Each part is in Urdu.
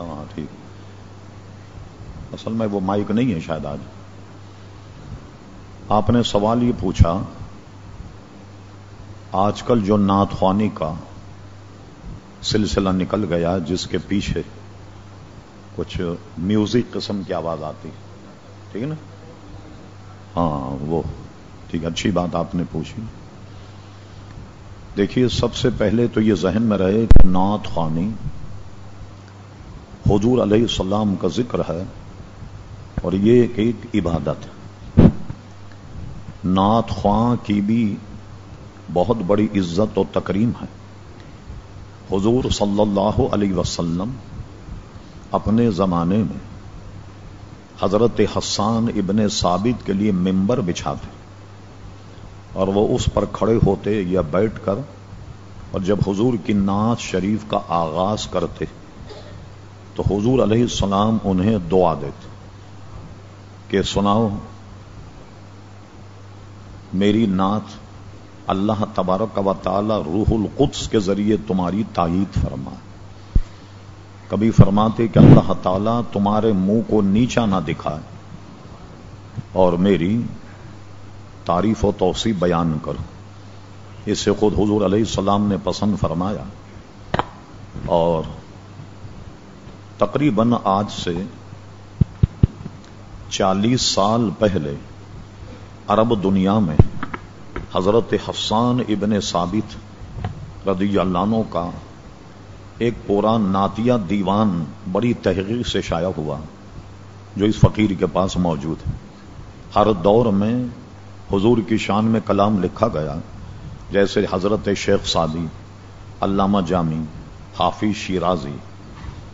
ہاں،, ہاں ٹھیک۔ اصل میں وہ مائک نہیں ہے شاید آج۔ آپ نے سوال یہ پوچھا، آج کل جو نعت خوانی کا سلسلہ نکل گیا، جس کے پیچھے کچھ میوزک قسم کی آواز آتی ٹھیک ہے نا؟ ہاں وہ۔ ٹھیک، اچھی بات آپ نے پوچھی۔ دیکھیے، سب سے پہلے تو یہ ذہن میں رہے کہ نعت خوانی حضور علیہ السلام کا ذکر ہے اور یہ ایک عبادت ہے۔ نعت خواں کی بھی بہت بڑی عزت و تکریم ہے۔ حضور صلی اللہ علیہ وسلم اپنے زمانے میں حضرت حسان ابن ثابت کے لیے ممبر بچھاتے اور وہ اس پر کھڑے ہوتے یا بیٹھ کر اور جب حضور کی نعت شریف کا آغاز کرتے تو حضور علیہ السلام انہیں دعا دیتے کہ سناؤ، میری نعت اللہ تبارک و تعالی روح القدس کے ذریعے تمہاری تائید فرما کبھی فرماتے کہ اللہ تعالیٰ تمہارے منہ کو نیچا نہ دکھائے اور میری تعریف و توسیع بیان کرو۔ اس سے خود حضور علیہ السلام نے پسند فرمایا اور تقریباً آج سے چالیس سال پہلے عرب دنیا میں حضرت حفصان ابن ثابت رضی اللہ عنہ کا ایک پورا ناتیہ دیوان بڑی تحقیق سے شائع ہوا، جو اس فقیر کے پاس موجود ہے۔ ہر دور میں حضور کی شان میں کلام لکھا گیا، جیسے حضرت شیخ سعدی علامہ جامی، حافظ شیرازی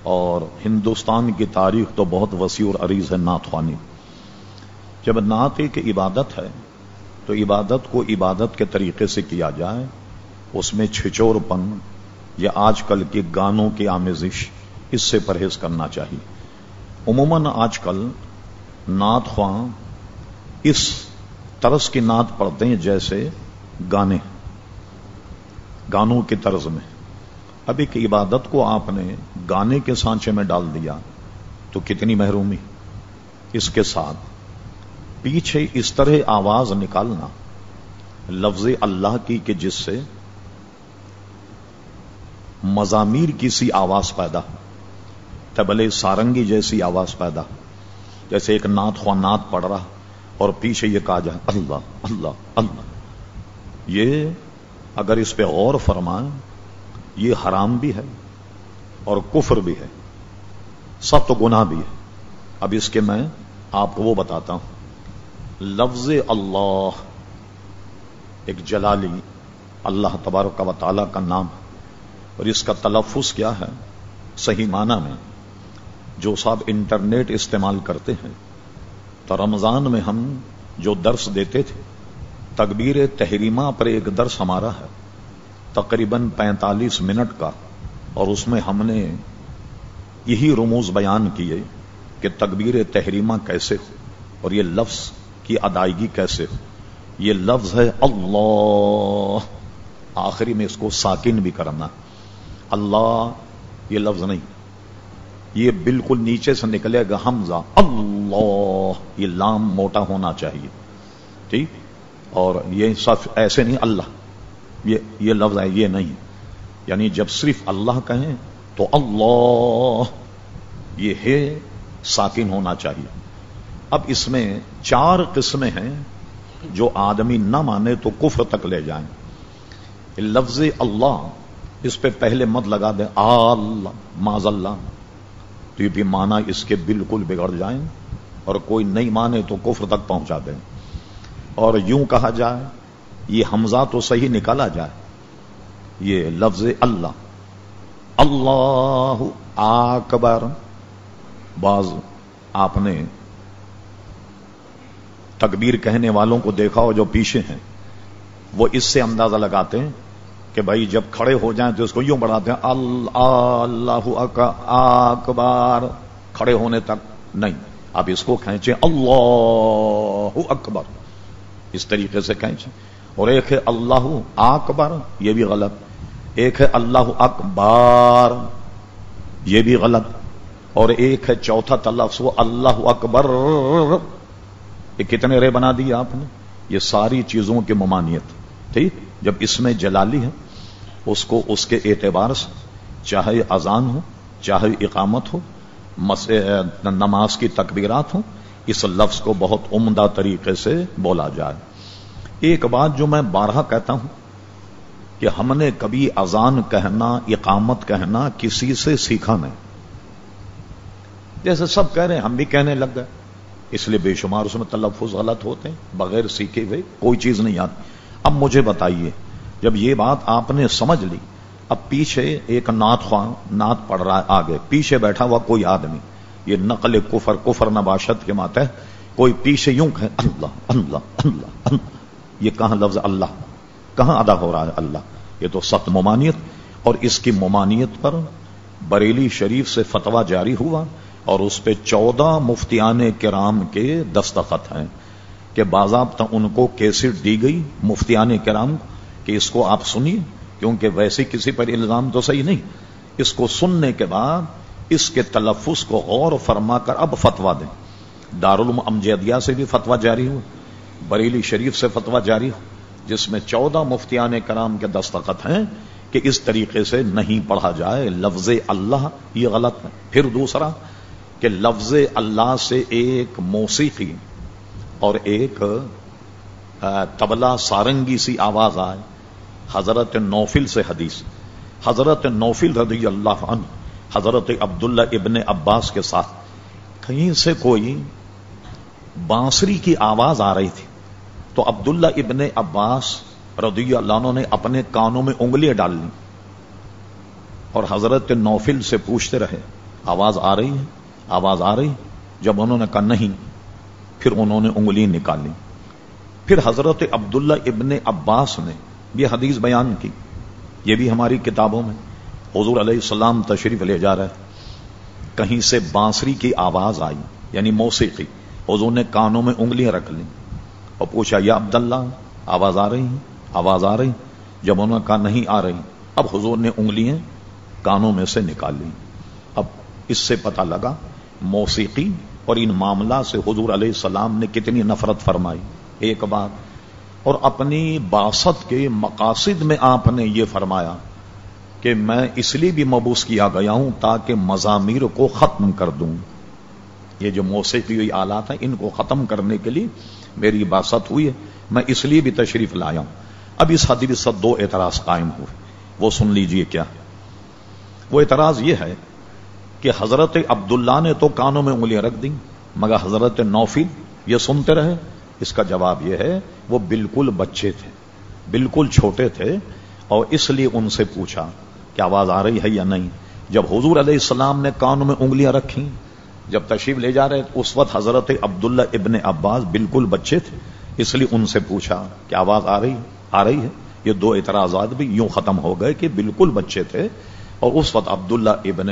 اور ہندوستان کی تاریخ تو بہت وسیع اور عریض ہے نعت خوانی۔ جب نعت ایک عبادت ہے، تو عبادت کو عبادت کے طریقے سے کیا جائے، اس میں چھچور پن یا آج کل کے گانوں کی آمیزش، اس سے پرہیز کرنا چاہیے۔ عموماً آج کل نعت خواں اس طرز کی نعت پڑھتے ہیں جیسے گانے۔ گانوں کی طرز میں۔ اب ایک عبادت کو آپ نے گانے کے سانچے میں ڈال دیا تو کتنی محرومی۔ اس کے ساتھ پیچھے اس طرح آواز نکالنا لفظ اللہ کی کہ جس سے مزامیر کی سی آواز پیدا تبلے سارنگی جیسی آواز پیدا جیسے ایک نعت خواہ نعت پڑ رہا اور پیچھے یہ کہا جائے اللہ اللہ اللہ۔ یہ اگر اس پہ غور فرمائیں یہ حرام بھی ہے اور کفر بھی ہے، سب تو گناہ بھی ہے۔ اب اس کے میں آپ کو وہ بتاتا ہوں۔ لفظ اللہ ایک جلالی اللہ تبارک و تعالی کا نام اور اس کا تلفظ کیا ہے؟ صحیح معنی میں جو صاحب انٹرنیٹ استعمال کرتے ہیں، تو رمضان میں ہم جو درس دیتے تھے، تکبیر تحریمہ پر ایک درس ہمارا ہے۔ تقریباً پینتالیس منٹ کا اور اس میں ہم نے یہی رموز بیان کیے کہ تکبیر تحریمہ کیسے ہو اور یہ لفظ کی ادائیگی کیسے ہو۔ یہ لفظ ہے اللہ۔ آخری میں اس کو ساکن بھی کرنا۔ اللہ، یہ لفظ نہیں۔ یہ بالکل نیچے سے نکلے گا حمزہ۔ اللہ، یہ لام موٹا ہونا چاہیے۔ ٹھیک؟ اور یہ سب ایسے نہیں، اللہ۔ یہ یہ لفظ ہے، یہ نہیں۔ یعنی جب صرف اللہ کہیں تو اللہ، یہ ہے، ساکن ہونا چاہیے۔ اب اس میں چار قسمیں ہیں جو آدمی نہ مانے تو کفر تک لے جائیں۔ لفظ اللہ، اس پہ پہلے مت لگا دیں۔ اللہ ماض اللہ تو یہ بھی مانا اس کے بالکل بگڑ جائیں اور کوئی نہیں مانے تو کفر تک پہنچا دیں۔ اور یوں کہا جائے یہ حمزہ تو صحیح نکالا جائے۔ یہ لفظ اللہ۔ اللہ اکبر۔ بعض آپ نے تکبیر کہنے والوں کو دیکھا ہو جو پیچھے ہیں۔ وہ اس سے اندازہ لگاتے ہیں کہ بھائی جب کھڑے ہو جائیں تو اس کو یوں بڑھاتے ہیں۔ اللہ اکبر۔ کھڑے ہونے تک نہیں۔ آپ اس کو کھینچیں۔ اللہ اکبر۔ اس طریقے سے کھینچیں۔ اور ایک ہے اللہ اکبر، یہ بھی غلط۔ ایک ہے اللہ اکبار یہ بھی غلط۔ اور ایک ہے چوتھا تلفظ وہ اللہ اکبر۔ یہ کتنے رے بنا دیے آپ نے؟ یہ ساری چیزوں کی ممانیت ٹھیک؟ جب اس میں جلالی ہے، اس کو اس کے اعتبار سے، چاہے اذان ہو، چاہے اقامت ہو نماز کی تکبیرات ہوں، اس لفظ کو بہت عمدہ طریقے سے بولا جائے۔ ایک بات جو میں بارہ کہتا ہوں کہ ہم نے کبھی اذان کہنا، اقامت کہنا کسی سے سیکھا نہیں۔ جیسے سب کہہ رہے ہیں، ہم بھی کہنے لگ گئے۔ اس لیے بے شمار اس میں تلفظ غلط ہوتے ہیں، بغیر سیکھے ہوئے کوئی چیز نہیں آتی۔ اب مجھے بتائیے، جب یہ بات آپ نے سمجھ لی، اب پیچھے ایک نعت خواہ نعت پڑھ رہا ہے آگے۔ پیچھے بیٹھا ہوا کوئی آدمی، یہ نقل کفر کفر نباشت کے مات کوئی پیچھے یوں کہ اللہ اللہ اللہ اللہ۔ یہ کہاں لفظ اللہ؟ کہاں ادا ہو رہا ہے اللہ؟ یہ تو ست ممانیت اور اس کی ممانیت پر بریلی شریف سے فتوا جاری ہوا، اور اس پہ چودہ مفتیان کرام کے دستخط ہیں کہ باضابطہ ان کو کیسٹ دی گئی مفتیان کرام کہ اس کو آپ سنیے، کیونکہ ویسے کسی پر الزام تو صحیح نہیں۔ اس کو سننے کے بعد اس کے تلفظ کو غور فرما کر اب فتوا دیں۔ دارالعلوم امجدیہ سے بھی فتوا جاری ہو بریلی شریف سے فتوا جاری ہو جس میں چودہ مفتیان کرام کے دستخط ہیں کہ اس طریقے سے نہیں پڑھا جائے، لفظ اللہ، یہ غلط ہے۔ پھر دوسرا، کہ لفظ اللہ سے ایک موسیقی اور ایک تبلا سارنگی سی آواز آئے۔ حضرت نوفل سے حدیث۔ حضرت نوفل رضی اللہ عنہ، حضرت عبداللہ ابن عباس کے ساتھ، کہیں سے کوئی بانسری کی آواز آ رہی تھی۔ تو عبداللہ ابن عباس رضی اللہ عنہ نے اپنے کانوں میں انگلیاں ڈال لی اور حضرت نوفل سے پوچھتے رہے، آواز آ رہی ہے؟ آواز آ رہی؟ جب انہوں نے کہا نہیں، پھر انہوں نے انگلی نکالی۔ پھر حضرت عبداللہ ابن عباس نے یہ حدیث بیان کی۔ یہ بھی ہماری کتابوں میں۔ حضور علیہ السلام تشریف لے جا رہے۔ کہیں سے بانسری کی آواز آئی یعنی موسیقی۔ حضور نے کانوں میں انگلیاں رکھ لی اور پوچھا، یا عبداللہ، آواز آ رہی آواز آ رہی جب انہوں نے کہا، نہیں آ رہی۔ اب حضور نے انگلیاں کانوں میں سے نکال لی اب اس سے پتا لگا، موسیقی اور ان معاملہ سے حضور علیہ السلام نے کتنی نفرت فرمائی۔ ایک بات، اور اپنی باست کے مقاصد میں آپ نے یہ فرمایا کہ میں اس لیے بھی مبوس کیا گیا ہوں تاکہ مضامیر کو ختم کر دوں۔ یہ جو موسیقی آلات ہیں، ان کو ختم کرنے کے لیے میری باست ہوئی ہے، میں اس لیے بھی تشریف لایا ہوں۔ اب اس حدیث سے دو اعتراض قائم ہوئے۔ وہ سن لیجیے کیا۔ وہ اعتراض یہ ہے کہ حضرت عبداللہ نے تو کانوں میں انگلیاں رکھ دیں، مگر حضرت نوفل یہ سنتے رہے۔ اس کا جواب یہ ہے، وہ بالکل بچے تھے، بالکل چھوٹے تھے، اور اس لیے ان سے پوچھا کہ آواز آ رہی ہے یا نہیں؟ جب حضور علیہ السلام نے کانوں میں انگلیاں رکھی جب تشریف لے جا رہے اس وقت حضرت عبداللہ ابن عباس بالکل بچے تھے۔ اس لیے ان سے پوچھا کہ آواز آ رہی آ رہی ہے۔ یہ دو اعتراضات بھی یوں ختم ہو گئے کہ بالکل بچے تھے۔ اور اس وقت عبداللہ ابن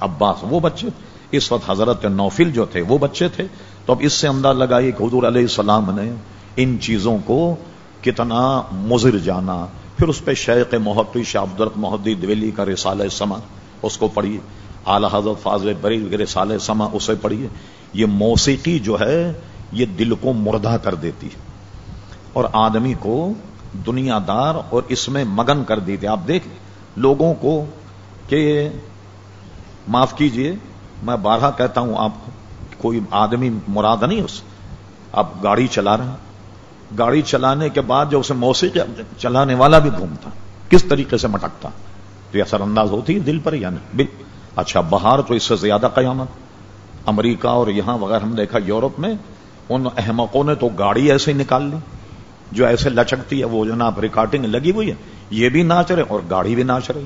عباس وہ بچے اس وقت حضرت نوفل جو تھے وہ بچے تھے۔ تو اب اس سے انداز لگائی کہ حضور علیہ السلام نے ان چیزوں کو کتنا مضر جانا۔ پھر اس پہ شیخ محقی شاہ عبدالرق محدی دویلی کا رسالہ سما اس کو پڑھیے۔ اعلی حضرت فاضل بری رسالہ سما اسے پڑھیے، یہ موسیقی جو ہے، یہ دل کو مردہ کر دیتی اور آدمی کو دنیا دار اور اس میں مگن کر دیتے آپ دیکھ لوگوں کو کہ معاف کیجیے، میں بارہ کہتا ہوں آپ کوئی آدمی مراد نہیں اس۔ آپ گاڑی چلا رہے گاڑی چلانے کے بعد جو اسے موسیقی، چلانے والا بھی گھومتا، کس طریقے سے مٹکتا، تو یہ اثر انداز ہوتی ہے دل پر یا نہیں؟ اچھا باہر تو اس سے زیادہ قیامت۔ امریکہ اور یہاں وغیرہ ہم دیکھا یورپ میں ان احمقوں نے تو گاڑی ایسے ہی نکال لی۔ جو ایسے لچکتی ہے، وہ جناب ریکارڈنگ لگی ہوئی ہے، یہ بھی ناچ رہے اور گاڑی بھی ناچ رہی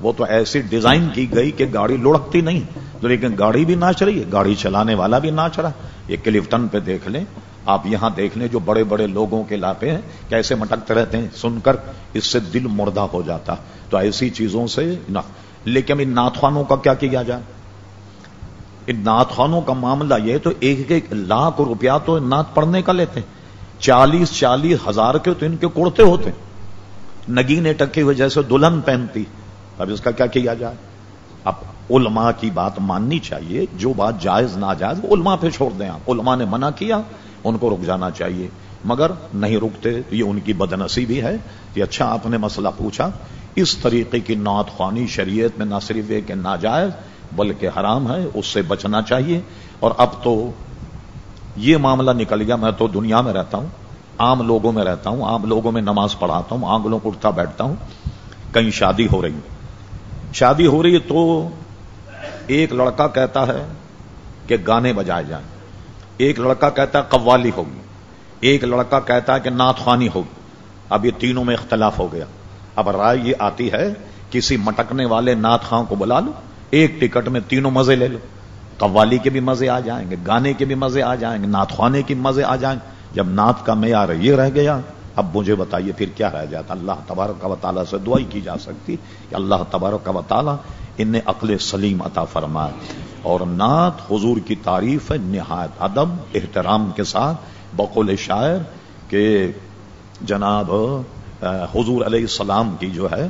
وہ تو ایسی ڈیزائن کی گئی کہ گاڑی لڑکتی نہیں، تو لیکن گاڑی بھی ناچ رہی ہے، گاڑی چلانے والا بھی ناچ رہا یہ کلفٹن پہ دیکھ لیں۔ آپ یہاں دیکھ لیں جو بڑے بڑے لوگوں کے لاپے ہیں، کیسے مٹکتے رہتے ہیں۔ سن کر اس سے دل مردہ ہو جاتا تو ایسی چیزوں سے نہ لیکن ان ناتوانوں کا کیا کیا جائے؟ ان ناتوانوں کا معاملہ یہ تو ایک ایک لاکھ روپیہ تو نعت پڑھنے کا لیتے چالیس چالیس ہزار کے تو ان کے کوڑتے ہوتے نگینے ٹکے ہوئے جیسے دلہن پہنتی۔ اب اس کا کیا کیا جائے؟ اب علماء کی بات ماننی چاہیے۔ جو بات جائز ناجائز وہ علماء پہ چھوڑ دیں آپ۔ علماء نے منع کیا، ان کو رک جانا چاہیے۔ مگر نہیں رکتے، یہ ان کی بدنسی بھی ہے۔ کہ اچھا آپ نے مسئلہ پوچھا۔ اس طریقے کی نعت خوانی شریعت میں نہ صرف ایک ناجائز بلکہ حرام ہے، اس سے بچنا چاہیے۔ اور اب تو یہ معاملہ نکل گیا، میں تو دنیا میں رہتا ہوں، عام لوگوں میں رہتا ہوں، عام لوگوں میں نماز پڑھاتا ہوں، آنگلوں کو اٹھتا بیٹھتا ہوں۔ کہیں شادی ہو رہی ہے۔ شادی ہو رہی ہے تو ایک لڑکا کہتا ہے کہ گانے بجائے جائیں۔ ایک لڑکا کہتا ہے قوالی ہوگی۔ ایک لڑکا کہتا ہے کہ نعت خوانی ہوگی۔ اب یہ تینوں میں اختلاف ہو گیا۔ اب رائے یہ آتی ہے، کسی مٹکنے والے نعت خاں کو بلا لو، ایک ٹکٹ میں تینوں مزے لے لو، قوالی کے بھی مزے آ جائیں گے، گانے کے بھی مزے آ جائیں گے، نعت خوانے کے مزے آ جائیں گے، جب نعت کا معیار یہ رہ گیا، اب مجھے بتائیے پھر کیا رہ جاتا، اللہ تبارک و تعالیٰ سے دعائی کی جا سکتی کہ اللہ تبارک و تعالیٰ انہیں عقل سلیم عطا فرمائے، اور نعت حضور کی تعریف ہے نہایت ادب، احترام کے ساتھ، بقول شاعر کہ جناب حضور علیہ السلام کی جو ہے،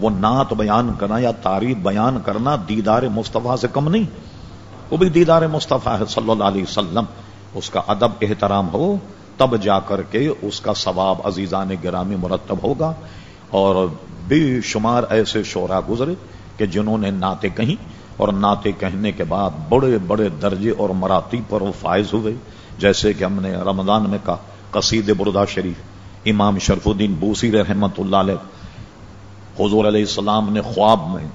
وہ نعت بیان کرنا یا تعریف بیان کرنا دیدار مصطفیٰ سے کم نہیں۔ وہ بھی دیدار مصطفیٰ ہے صلی اللہ علیہ وسلم۔ اس کا ادب احترام ہو، تب جا کر کے اس کا ثواب عزیزان گرامی مرتب ہوگا۔ اور بے شمار ایسے شعرا گزرے کہ جنہوں نے نعتیں کہیں اور نعتیں کہنے کے بعد بڑے بڑے درجے اور مراتی پر وہ فائز ہوئے۔ جیسے کہ ہم نے رمضان میں کہا، قصید بردہ شریف۔ امام شرف الدین بوسی رحمت اللہ علیہ، حضور علیہ السلام نے خواب میں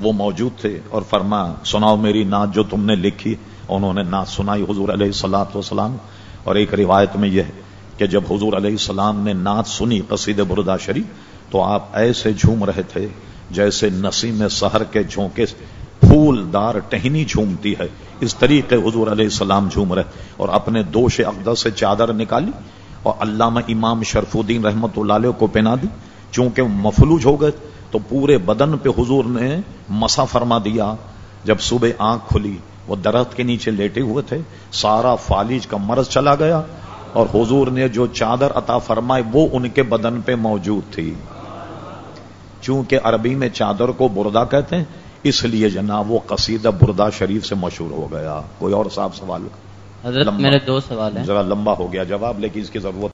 وہ موجود تھے اور فرما، سناؤ میری نعت جو تم نے لکھی، انہوں نے نعت سنائی حضور علیہ السلاط وسلام اور ایک روایت میں یہ ہے کہ جب حضور علیہ السلام نے نعت سنی قصید بردا شریف، تو آپ ایسے جھوم رہے تھے جیسے نسیم سحر کے جھونکے پھول دار ٹہنی جھومتی ہے۔ اس طریقے حضور علیہ السلام جھوم رہے اور اپنے دوش اقدس سے چادر نکالی اور علامہ امام شرف الدین رحمت اللہ علیہ کو پہنا دی۔ چونکہ مفلوج ہو گئے، تو پورے بدن پہ حضور نے مسا فرما دیا۔ جب صبح آنکھ کھلی، وہ درخت کے نیچے لیٹے ہوئے تھے۔ سارا فالج کا مرض چلا گیا اور حضور نے جو چادر عطا فرمائے وہ ان کے بدن پہ موجود تھی۔ چونکہ عربی میں چادر کو بردا کہتے ہیں، اس لیے جناب وہ قصیدہ بردا شریف سے مشہور ہو گیا۔ کوئی اور صاحب سوال؟ حضرت میرے دو سوال ہیں۔ ذرا لمبا ہو گیا جواب لیکن اس کی ضرورت